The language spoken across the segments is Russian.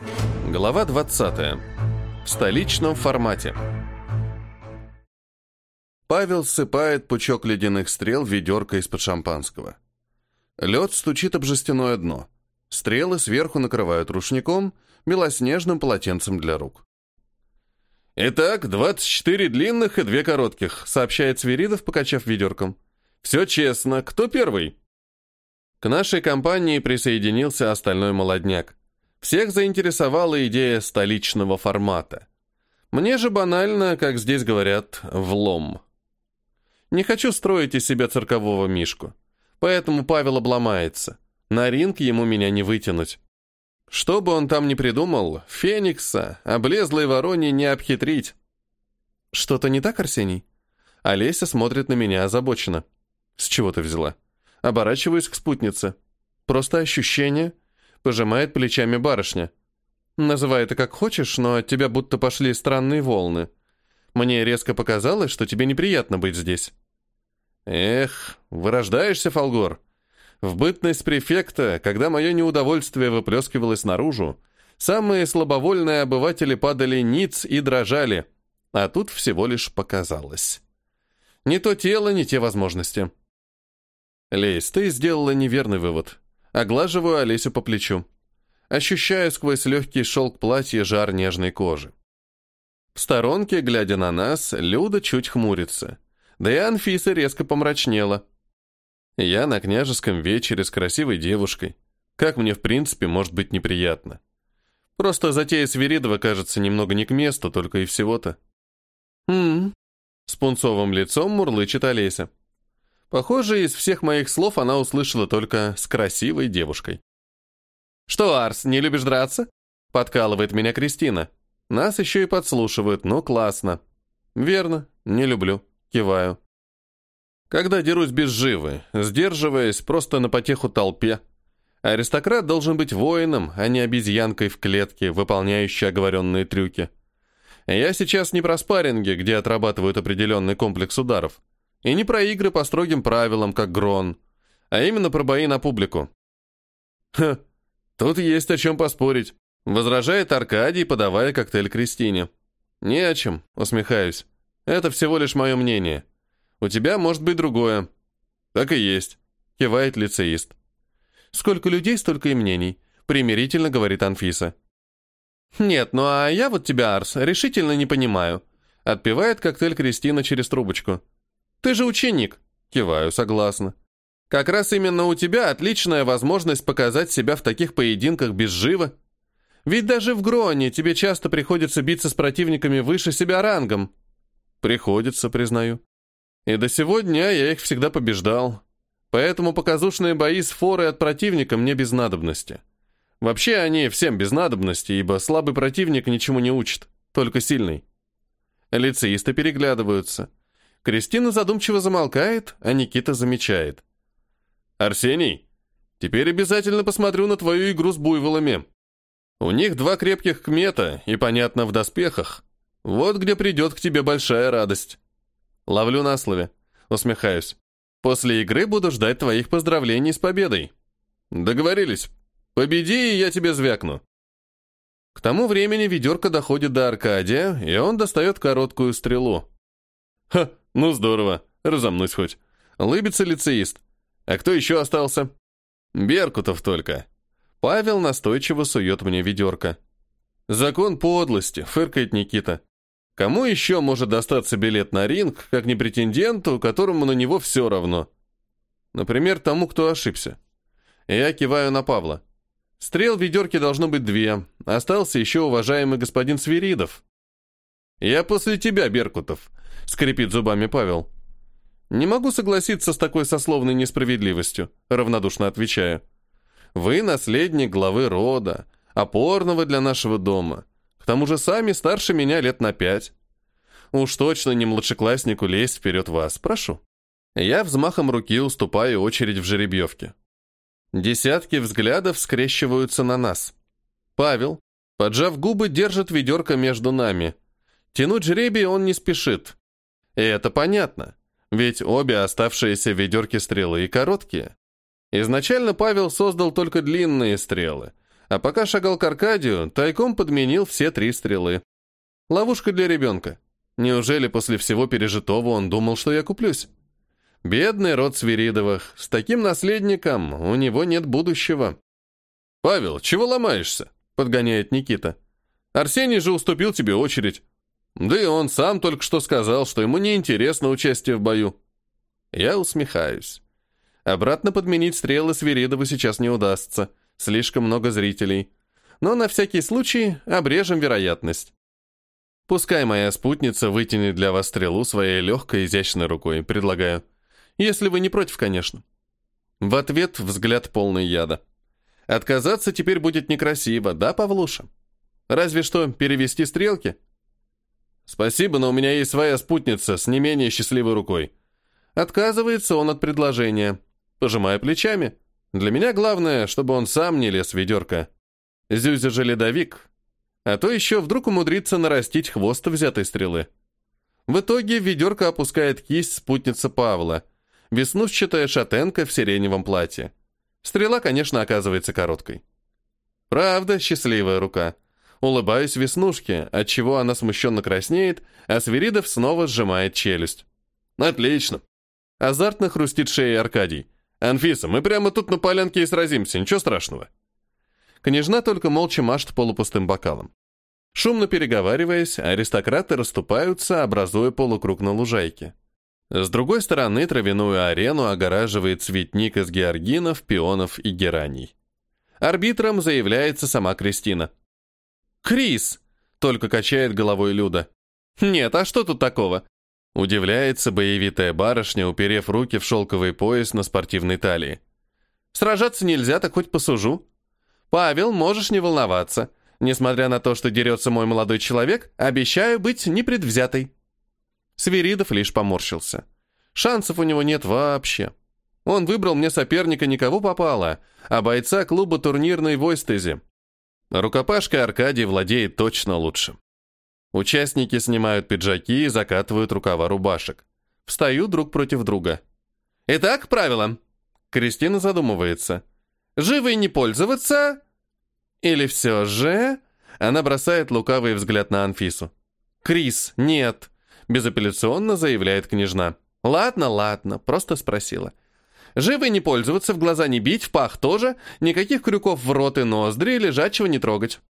Глава 20. В столичном формате. Павел ссыпает пучок ледяных стрел в ведерко из-под шампанского. Лед стучит об жестяное дно. Стрелы сверху накрывают рушником, белоснежным полотенцем для рук. «Итак, 24 длинных и две коротких», — сообщает Свиридов, покачав ведерком. «Все честно. Кто первый?» К нашей компании присоединился остальной молодняк. Всех заинтересовала идея столичного формата. Мне же банально, как здесь говорят, влом. Не хочу строить из себя циркового мишку. Поэтому Павел обломается. На ринг ему меня не вытянуть. Что бы он там ни придумал, Феникса, облезлой вороне не обхитрить. Что-то не так, Арсений? Олеся смотрит на меня озабоченно. С чего ты взяла? Оборачиваюсь к спутнице. Просто ощущение. Пожимает плечами барышня. Называй это как хочешь, но от тебя будто пошли странные волны. Мне резко показалось, что тебе неприятно быть здесь. Эх, вырождаешься, Фолгор. В бытность префекта, когда мое неудовольствие выплескивалось наружу, самые слабовольные обыватели падали ниц и дрожали, а тут всего лишь показалось. Не то тело, не те возможности. Лейс, ты сделала неверный вывод. Оглаживаю Олесю по плечу. Ощущаю сквозь легкий шелк платья жар нежной кожи. В сторонке, глядя на нас, Люда чуть хмурится. Да и Анфиса резко помрачнела. Я на княжеском вечере с красивой девушкой. Как мне, в принципе, может быть неприятно? Просто затея Свиридова кажется немного не к месту, только и всего-то. «М-м-м», с пунцовым лицом мурлычет Олеся. Похоже, из всех моих слов она услышала только «с красивой девушкой». «Что, Арс, не любишь драться?» Подкалывает меня Кристина. Нас еще и подслушивают, ну классно. «Верно, не люблю», киваю. Когда дерусь без живы, сдерживаясь просто на потеху толпе. Аристократ должен быть воином, а не обезьянкой в клетке, выполняющей оговоренные трюки. Я сейчас не про спарринги, где отрабатывают определенный комплекс ударов, и не про игры по строгим правилам, как Грон, а именно про бои на публику. Ха, тут есть о чем поспорить, возражает Аркадий, подавая коктейль Кристине. Не о чем, усмехаюсь. Это всего лишь мое мнение. У тебя может быть другое». «Так и есть», — кивает лицеист. «Сколько людей, столько и мнений», — примирительно говорит Анфиса. «Нет, ну а я вот тебя, Арс, решительно не понимаю», — отпивает коктейль Кристина через трубочку. «Ты же ученик», — киваю, согласно. «Как раз именно у тебя отличная возможность показать себя в таких поединках без живо. Ведь даже в Гроне тебе часто приходится биться с противниками выше себя рангом». «Приходится, признаю». И до сегодня я их всегда побеждал. Поэтому показушные бои с форой от противника мне без надобности. Вообще они всем без надобности, ибо слабый противник ничему не учит, только сильный. Лицеисты переглядываются. Кристина задумчиво замолкает, а Никита замечает. «Арсений, теперь обязательно посмотрю на твою игру с буйволами. У них два крепких кмета и, понятно, в доспехах. Вот где придет к тебе большая радость». Ловлю на слове. Усмехаюсь. После игры буду ждать твоих поздравлений с победой. Договорились. Победи, и я тебе звякну. К тому времени ведерко доходит до Аркадия, и он достает короткую стрелу. Ха, ну здорово, разомнусь хоть. Лыбится лицеист. А кто еще остался? Беркутов только. Павел настойчиво сует мне ведерко. Закон подлости, фыркает Никита. Кому еще может достаться билет на ринг, как не претенденту, которому на него все равно? Например, тому, кто ошибся. Я киваю на Павла. Стрел в ведерке должно быть две. Остался еще уважаемый господин Свиридов. «Я после тебя, Беркутов», — скрипит зубами Павел. «Не могу согласиться с такой сословной несправедливостью», — равнодушно отвечаю. «Вы наследник главы рода, опорного для нашего дома. К тому же сами старше меня лет на пять. Уж точно не младшекласснику лезть вперед вас, прошу. Я взмахом руки уступаю очередь в жеребьевке. Десятки взглядов скрещиваются на нас. Павел, поджав губы, держит ведерко между нами. Тянуть жребий он не спешит. И это понятно, ведь обе оставшиеся ведерки стрелы и короткие. Изначально Павел создал только длинные стрелы — А пока шагал к Аркадию, тайком подменил все три стрелы. Ловушка для ребенка. Неужели после всего пережитого он думал, что я куплюсь? Бедный род Свиридовых. С таким наследником у него нет будущего. «Павел, чего ломаешься?» — подгоняет Никита. «Арсений же уступил тебе очередь. Да и он сам только что сказал, что ему неинтересно участие в бою». Я усмехаюсь. Обратно подменить стрелы Свиридову сейчас не удастся. Слишком много зрителей. Но на всякий случай обрежем вероятность. Пускай моя спутница вытянет для вас стрелу своей легкой, изящной рукой, предлагаю. Если вы не против, конечно. В ответ взгляд полный яда. Отказаться теперь будет некрасиво, да, Павлуша? Разве что перевести стрелки? Спасибо, но у меня есть своя спутница с не менее счастливой рукой. Отказывается он от предложения, пожимая плечами. Для меня главное, чтобы он сам не лез в ведерко. Зюзя же ледовик, а то еще вдруг умудрится нарастить хвост взятой стрелы. В итоге ведерко опускает кисть спутница Павла, веснушчатая шатенка в сиреневом платье. Стрела, конечно, оказывается короткой. Правда, счастливая рука. Улыбаюсь веснушке, отчего она смущенно краснеет, а Свиридов снова сжимает челюсть. Отлично. Азартно хрустит шеей Аркадий. «Анфиса, мы прямо тут на полянке и сразимся, ничего страшного». Княжна только молча машет полупустым бокалом. Шумно переговариваясь, аристократы расступаются, образуя полукруг на лужайке. С другой стороны травяную арену огораживает цветник из георгинов, пионов и гераний. Арбитром заявляется сама Кристина. «Крис!» — только качает головой Люда. «Нет, а что тут такого?» Удивляется боевитая барышня, уперев руки в шелковый пояс на спортивной талии. «Сражаться нельзя, так хоть посужу». «Павел, можешь не волноваться. Несмотря на то, что дерется мой молодой человек, обещаю быть непредвзятой». Свиридов лишь поморщился. Шансов у него нет вообще. Он выбрал мне соперника никого попало, а бойца клуба турнирной Войстези. Рукопашкой Аркадий владеет точно лучше. Участники снимают пиджаки и закатывают рукава рубашек. Встают друг против друга. «Итак, правило». Кристина задумывается. «Живой не пользоваться, или все же...» Она бросает лукавый взгляд на Анфису. «Крис, нет!» Безапелляционно заявляет княжна. «Ладно, ладно, просто спросила. Живы не пользоваться, в глаза не бить, в пах тоже, никаких крюков в рот и ноздри, лежачего не трогать.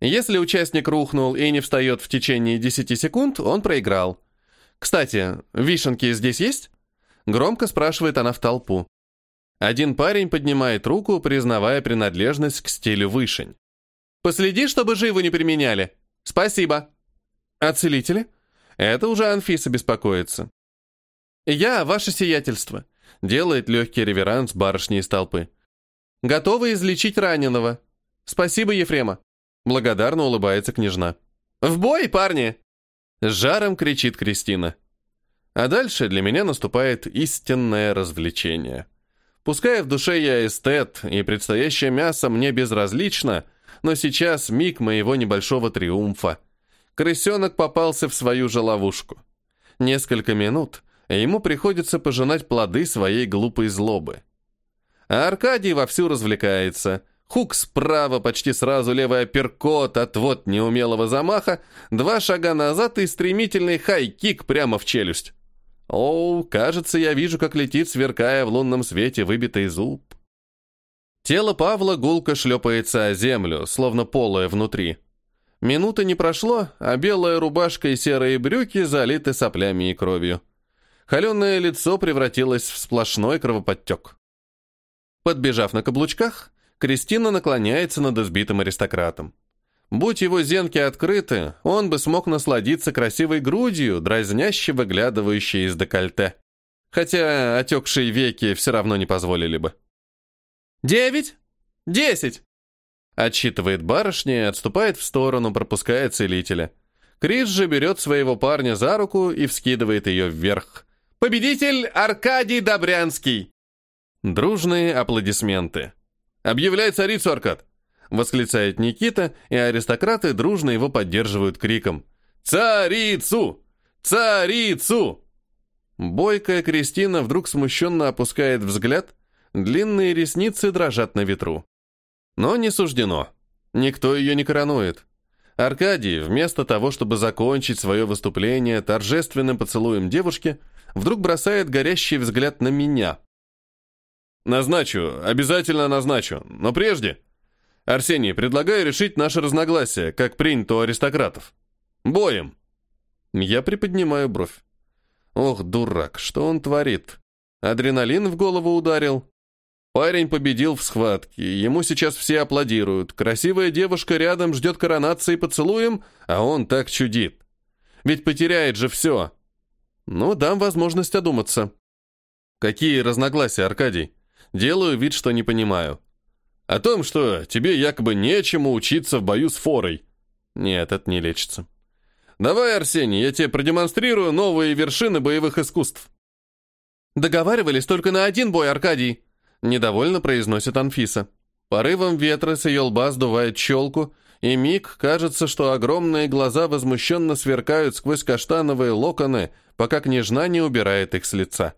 Если участник рухнул и не встает в течение 10 секунд, он проиграл. Кстати, вишенки здесь есть?» Громко спрашивает она в толпу. Один парень поднимает руку, признавая принадлежность к стилю вышень. «Последи, чтобы живо не применяли. Спасибо». «А целители?» Это уже Анфиса беспокоится. «Я, ваше сиятельство», — делает легкий реверанс барышни из толпы. «Готовы излечить раненого. Спасибо, Ефрема». Благодарно улыбается княжна. «В бой, парни!» С жаром кричит Кристина. А дальше для меня наступает истинное развлечение. Пускай в душе я эстет, и предстоящее мясо мне безразлично, но сейчас миг моего небольшого триумфа. Крысенок попался в свою же ловушку. Несколько минут, ему приходится пожинать плоды своей глупой злобы. А Аркадий вовсю развлекается. Хук справа, почти сразу левый апперкот, отвод неумелого замаха, два шага назад и стремительный хай-кик прямо в челюсть. Оу, кажется, я вижу, как летит, сверкая в лунном свете, выбитый зуб. Тело Павла гулко шлепается о землю, словно полое внутри. Минуты не прошло, а белая рубашка и серые брюки залиты соплями и кровью. Холеное лицо превратилось в сплошной кровоподтек. Подбежав на каблучках, Кристина наклоняется над избитым аристократом. Будь его зенки открыты, он бы смог насладиться красивой грудью, дразняще выглядывающей из декольте. Хотя отекшие веки все равно не позволили бы. «Девять! Десять!» Отсчитывает барышня отступает в сторону, пропуская целителя. Крис же берет своего парня за руку и вскидывает ее вверх. «Победитель Аркадий Добрянский!» Дружные аплодисменты. «Объявляй царицу, Аркад!» восклицает Никита, и аристократы дружно его поддерживают криком «Царицу! Царицу!». Бойкая Кристина вдруг смущенно опускает взгляд, длинные ресницы дрожат на ветру. Но не суждено. Никто ее не коронует. Аркадий, вместо того, чтобы закончить свое выступление торжественным поцелуем девушки, вдруг бросает горящий взгляд на меня. «Назначу, обязательно назначу, но прежде...» «Арсений, предлагаю решить наше разногласие, как принято у аристократов. Боем!» Я приподнимаю бровь. «Ох, дурак, что он творит? Адреналин в голову ударил?» Парень победил в схватке, ему сейчас все аплодируют. Красивая девушка рядом ждет коронации поцелуем, а он так чудит. Ведь потеряет же все. Ну, дам возможность одуматься. Какие разногласия, Аркадий? Делаю вид, что не понимаю. О том, что тебе якобы нечему учиться в бою с форой. Нет, это не лечится. Давай, Арсений, я тебе продемонстрирую новые вершины боевых искусств. Договаривались только на один бой, Аркадий. Недовольно произносит Анфиса. Порывом ветра с ее лба сдувает челку, и миг кажется, что огромные глаза возмущенно сверкают сквозь каштановые локоны, пока княжна не убирает их с лица.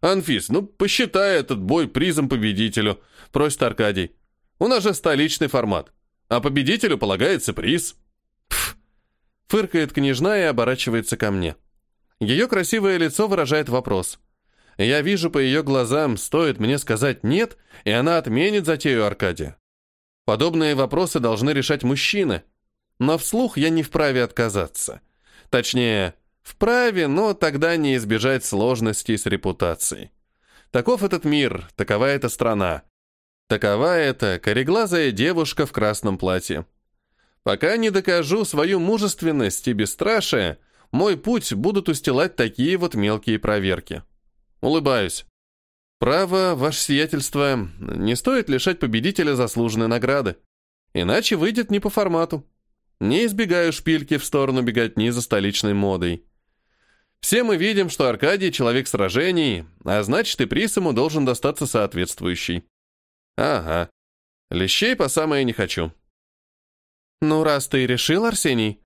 «Анфис, ну посчитай этот бой призом победителю», — просит Аркадий. «У нас же столичный формат, а победителю полагается приз». Пф! Фыркает княжна и оборачивается ко мне. Ее красивое лицо выражает вопрос — я вижу по ее глазам, стоит мне сказать «нет», и она отменит затею Аркадия. Подобные вопросы должны решать мужчины. Но вслух я не вправе отказаться. Точнее, вправе, но тогда не избежать сложностей с репутацией. Таков этот мир, такова эта страна. Такова эта кореглазая девушка в красном платье. Пока не докажу свою мужественность и бесстрашие, мой путь будут устилать такие вот мелкие проверки. Улыбаюсь. Право, ваше сиятельство, не стоит лишать победителя заслуженной награды. Иначе выйдет не по формату. Не избегаю шпильки в сторону беготни за столичной модой. Все мы видим, что Аркадий — человек сражений, а значит и приз ему должен достаться соответствующий. Ага. Лещей по самое не хочу. Ну, раз ты решил, Арсений,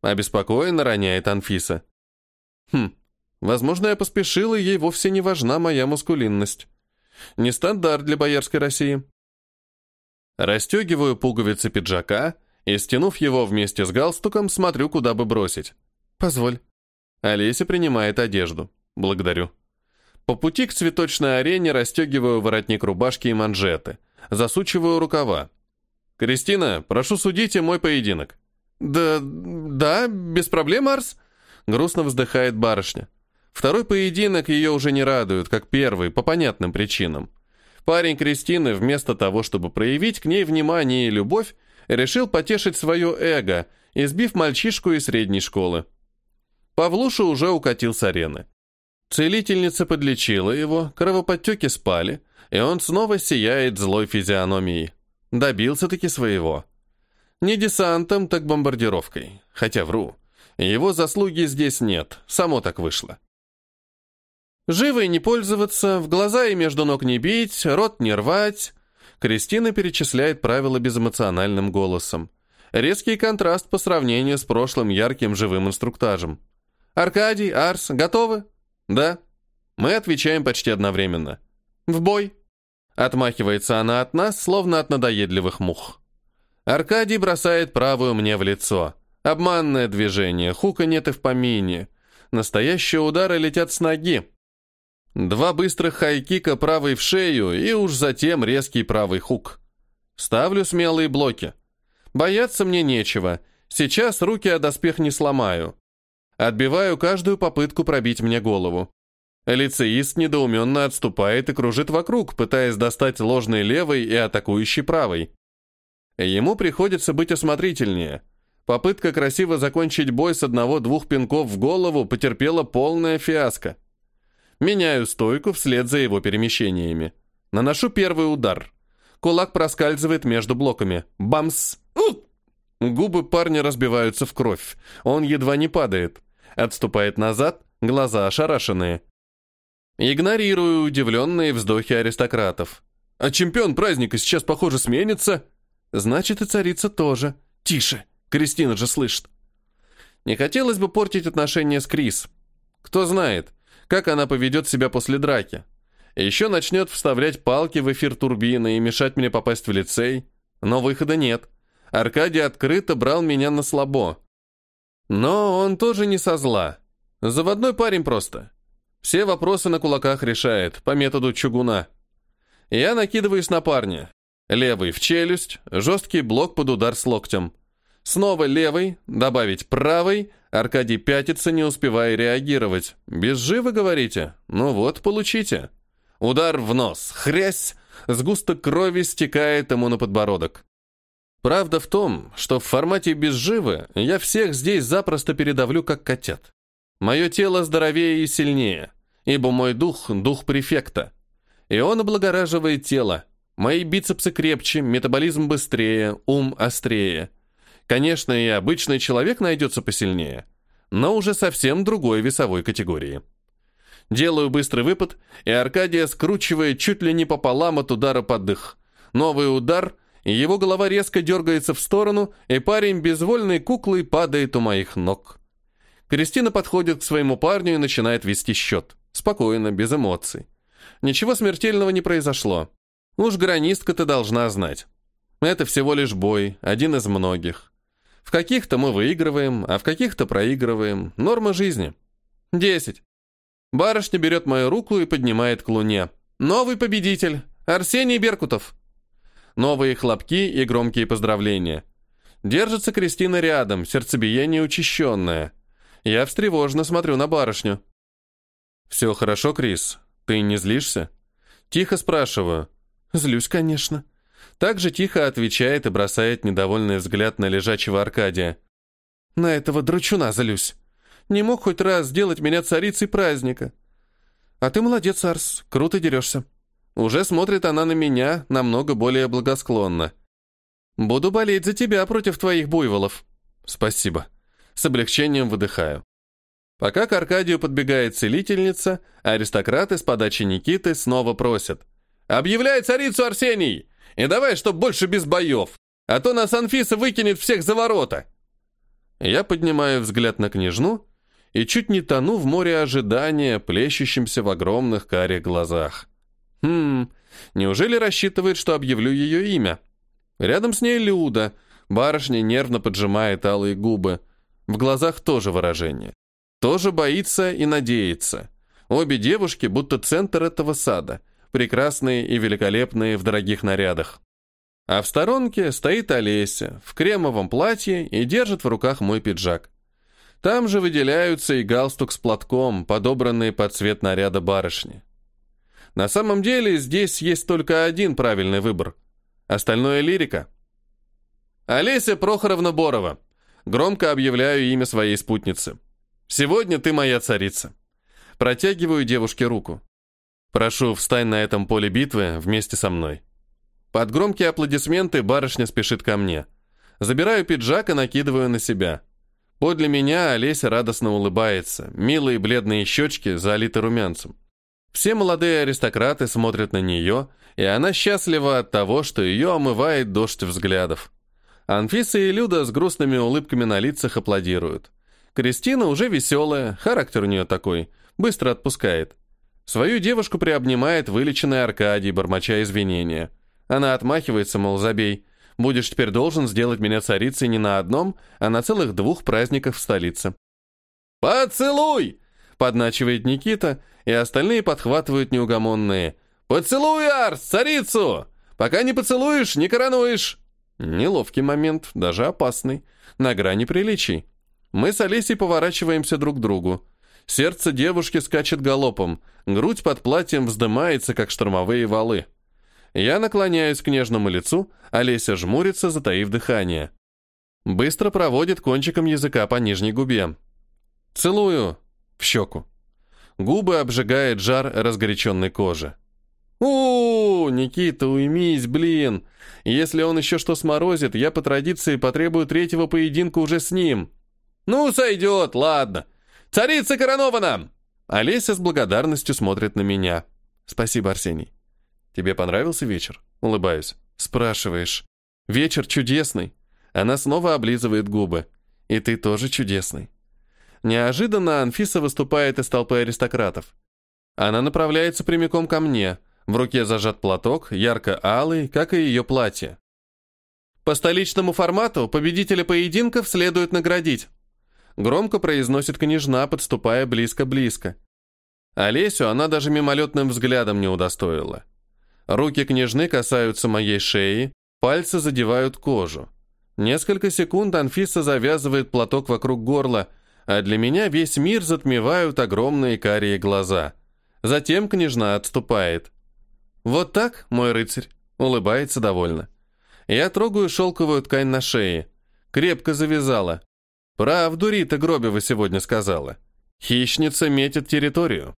обеспокоенно роняет Анфиса. Хм, Возможно, я поспешил, и ей вовсе не важна моя мускулинность. Не стандарт для боярской России. Растегиваю пуговицы пиджака и, стянув его вместе с галстуком, смотрю, куда бы бросить. «Позволь». Олеся принимает одежду. Благодарю. По пути к цветочной арене расстегиваю воротник рубашки и манжеты. Засучиваю рукава. «Кристина, прошу судите мой поединок». «Да... да, без проблем, Арс», — грустно вздыхает барышня. Второй поединок ее уже не радует, как первый, по понятным причинам. Парень Кристины, вместо того, чтобы проявить к ней внимание и любовь, решил потешить свое эго, избив мальчишку из средней школы. Павлуша уже укатил с арены. Целительница подлечила его, кровоподтеки спали, и он снова сияет злой физиономией. Добился-таки своего. Не десантом, так бомбардировкой. Хотя вру. Его заслуги здесь нет, само так вышло. Живой не пользоваться, в глаза и между ног не бить, рот не рвать. Кристина перечисляет правила безэмоциональным голосом. Резкий контраст по сравнению с прошлым ярким живым инструктажем. «Аркадий, Арс, готовы?» «Да». Мы отвечаем почти одновременно. «В бой!» Отмахивается она от нас, словно от надоедливых мух. Аркадий бросает правую мне в лицо. Обманное движение, хука нет и в помине. Настоящие удары летят с ноги. Два быстрых хайкика правой в шею и уж затем резкий правый хук. Ставлю смелые блоки. Бояться мне нечего. Сейчас руки о доспех не сломаю. Отбиваю каждую попытку пробить мне голову. Лицеист недоуменно отступает и кружит вокруг, пытаясь достать ложный левой и атакующий правой. Ему приходится быть осмотрительнее. Попытка красиво закончить бой с одного-двух пинков в голову потерпела полное фиаско. Меняю стойку вслед за его перемещениями. Наношу первый удар. Кулак проскальзывает между блоками. Бамс! У! Губы парня разбиваются в кровь. Он едва не падает. Отступает назад, глаза ошарашенные. Игнорирую удивленные вздохи аристократов. А чемпион праздника сейчас, похоже, сменится. Значит, и царица тоже. Тише, Кристина же слышит. Не хотелось бы портить отношения с Крис. Кто знает, как она поведет себя после драки. Еще начнет вставлять палки в эфир турбины и мешать мне попасть в лицей. Но выхода нет. Аркадий открыто брал меня на слабо. Но он тоже не со зла. Заводной парень просто. Все вопросы на кулаках решает, по методу чугуна. Я накидываюсь на парня. Левый в челюсть, жесткий блок под удар с локтем. Снова левый, добавить правый, Аркадий пятится, не успевая реагировать. Без живы, говорите? Ну вот, получите. Удар в нос, хрясь, сгусток крови стекает ему на подбородок. Правда в том, что в формате безживы я всех здесь запросто передавлю как котят. Мое тело здоровее и сильнее, ибо мой дух — дух префекта. И он облагораживает тело. Мои бицепсы крепче, метаболизм быстрее, ум острее. Конечно, и обычный человек найдется посильнее, но уже совсем другой весовой категории. Делаю быстрый выпад, и Аркадия скручивает чуть ли не пополам от удара под дых. Новый удар — его голова резко дергается в сторону, и парень безвольной куклой падает у моих ног. Кристина подходит к своему парню и начинает вести счет. Спокойно, без эмоций. Ничего смертельного не произошло. Уж гранистка-то должна знать. Это всего лишь бой, один из многих. В каких-то мы выигрываем, а в каких-то проигрываем. Норма жизни. Десять. Барышня берет мою руку и поднимает к луне. Новый победитель. Арсений Беркутов новые хлопки и громкие поздравления. Держится Кристина рядом, сердцебиение учащенное. Я встревоженно смотрю на барышню. «Все хорошо, Крис? Ты не злишься?» Тихо спрашиваю. «Злюсь, конечно». Так же тихо отвечает и бросает недовольный взгляд на лежачего Аркадия. «На этого дручуна злюсь. Не мог хоть раз сделать меня царицей праздника. А ты молодец, Арс, круто дерешься». Уже смотрит она на меня намного более благосклонно. «Буду болеть за тебя против твоих буйволов». «Спасибо». С облегчением выдыхаю. Пока к Аркадию подбегает целительница, аристократы с подачи Никиты снова просят. «Объявляй царицу Арсений! И давай, чтоб больше без боев, а то нас Анфиса выкинет всех за ворота!» Я поднимаю взгляд на княжну и чуть не тону в море ожидания, плещущемся в огромных карих глазах. Хм, неужели рассчитывает, что объявлю ее имя? Рядом с ней Люда. Барышня нервно поджимает алые губы. В глазах тоже выражение. Тоже боится и надеется. Обе девушки будто центр этого сада. Прекрасные и великолепные в дорогих нарядах. А в сторонке стоит Олеся в кремовом платье и держит в руках мой пиджак. Там же выделяются и галстук с платком, подобранные под цвет наряда барышни. На самом деле здесь есть только один правильный выбор. Остальное лирика. Олеся Прохоровна Борова. Громко объявляю имя своей спутницы. Сегодня ты моя царица. Протягиваю девушке руку. Прошу, встань на этом поле битвы вместе со мной. Под громкие аплодисменты барышня спешит ко мне. Забираю пиджак и накидываю на себя. Подле меня Олеся радостно улыбается, милые бледные щечки залиты румянцем. Все молодые аристократы смотрят на нее, и она счастлива от того, что ее омывает дождь взглядов. Анфиса и Люда с грустными улыбками на лицах аплодируют. Кристина уже веселая, характер у нее такой, быстро отпускает. Свою девушку приобнимает вылеченный Аркадий, бормоча извинения. Она отмахивается, мол, забей. Будешь теперь должен сделать меня царицей не на одном, а на целых двух праздниках в столице. «Поцелуй!» — подначивает Никита, и остальные подхватывают неугомонные. «Поцелуй, Арс, царицу! Пока не поцелуешь, не коронуешь!» Неловкий момент, даже опасный, на грани приличий. Мы с Олесей поворачиваемся друг к другу. Сердце девушки скачет галопом, грудь под платьем вздымается, как штормовые валы. Я наклоняюсь к нежному лицу, Олеся жмурится, затаив дыхание. Быстро проводит кончиком языка по нижней губе. «Целую!» в щеку. Губы обжигает жар разгоряченной кожи. у, Никита, уймись, блин! Если он еще что сморозит, я по традиции потребую третьего поединка уже с ним. Ну, сойдет, ладно. Царица коронована!» Олеся с благодарностью смотрит на меня. «Спасибо, Арсений. Тебе понравился вечер?» Улыбаюсь. «Спрашиваешь. Вечер чудесный». Она снова облизывает губы. «И ты тоже чудесный». Неожиданно Анфиса выступает из толпы аристократов. Она направляется прямиком ко мне. В руке зажат платок, ярко-алый, как и ее платье. По столичному формату победителя поединков следует наградить. Громко произносит княжна, подступая близко-близко. Олесю она даже мимолетным взглядом не удостоила. Руки княжны касаются моей шеи, пальцы задевают кожу. Несколько секунд Анфиса завязывает платок вокруг горла, а для меня весь мир затмевают огромные карие глаза. Затем княжна отступает. «Вот так, мой рыцарь», — улыбается довольно. Я трогаю шелковую ткань на шее. Крепко завязала. Правду Рита Гробева сегодня сказала. Хищница метит территорию.